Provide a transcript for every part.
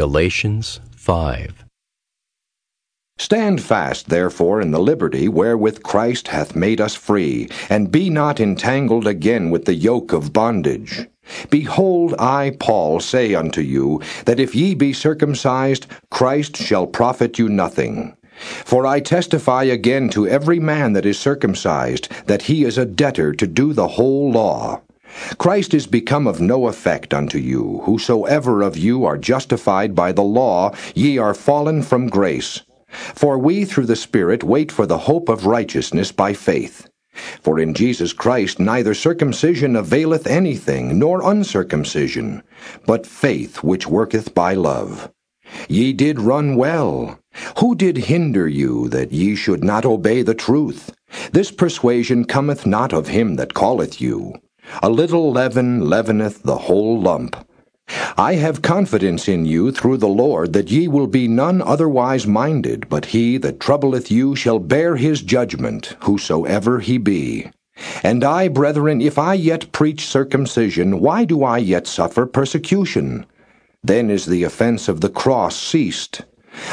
Galatians 5. Stand fast, therefore, in the liberty wherewith Christ hath made us free, and be not entangled again with the yoke of bondage. Behold, I, Paul, say unto you, that if ye be circumcised, Christ shall profit you nothing. For I testify again to every man that is circumcised, that he is a debtor to do the whole law. Christ is become of no effect unto you. Whosoever of you are justified by the law, ye are fallen from grace. For we through the Spirit wait for the hope of righteousness by faith. For in Jesus Christ neither circumcision availeth anything, nor uncircumcision, but faith which worketh by love. Ye did run well. Who did hinder you that ye should not obey the truth? This persuasion cometh not of him that calleth you. A little leaven leaveneth the whole lump. I have confidence in you through the Lord that ye will be none otherwise minded, but he that troubleth you shall bear his judgment, whosoever he be. And I, brethren, if I yet preach circumcision, why do I yet suffer persecution? Then is the offense of the cross ceased.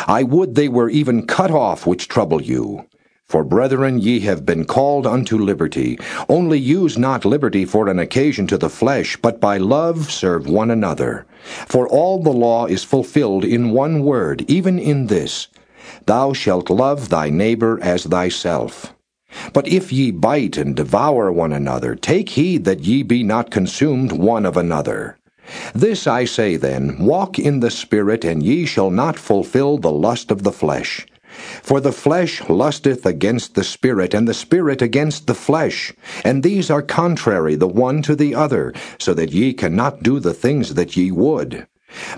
I would they were even cut off which trouble you. For brethren, ye have been called unto liberty. Only use not liberty for an occasion to the flesh, but by love serve one another. For all the law is fulfilled in one word, even in this Thou shalt love thy neighbor as thyself. But if ye bite and devour one another, take heed that ye be not consumed one of another. This I say then, walk in the Spirit, and ye shall not fulfill the lust of the flesh. For the flesh lusteth against the Spirit, and the Spirit against the flesh. And these are contrary the one to the other, so that ye cannot do the things that ye would.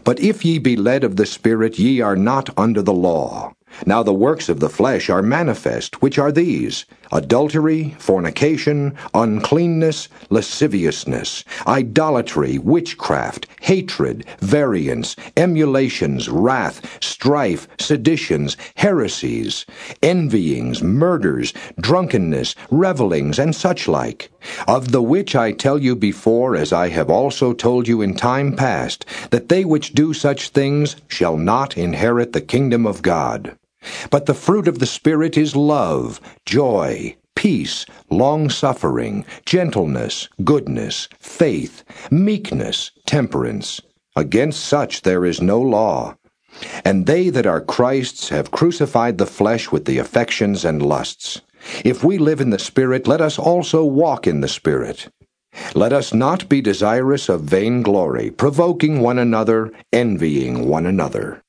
But if ye be led of the Spirit, ye are not under the law. Now the works of the flesh are manifest, which are these adultery, fornication, uncleanness, lasciviousness, idolatry, witchcraft, hatred, variance, emulations, wrath, strife, seditions, heresies, envyings, murders, drunkenness, revellings, and such like. Of the which I tell you before, as I have also told you in time past, that they which do such things shall not inherit the kingdom of God. But the fruit of the Spirit is love, joy, peace, long suffering, gentleness, goodness, faith, meekness, temperance. Against such there is no law. And they that are Christ's have crucified the flesh with the affections and lusts. If we live in the Spirit, let us also walk in the Spirit. Let us not be desirous of vain glory, provoking one another, envying one another.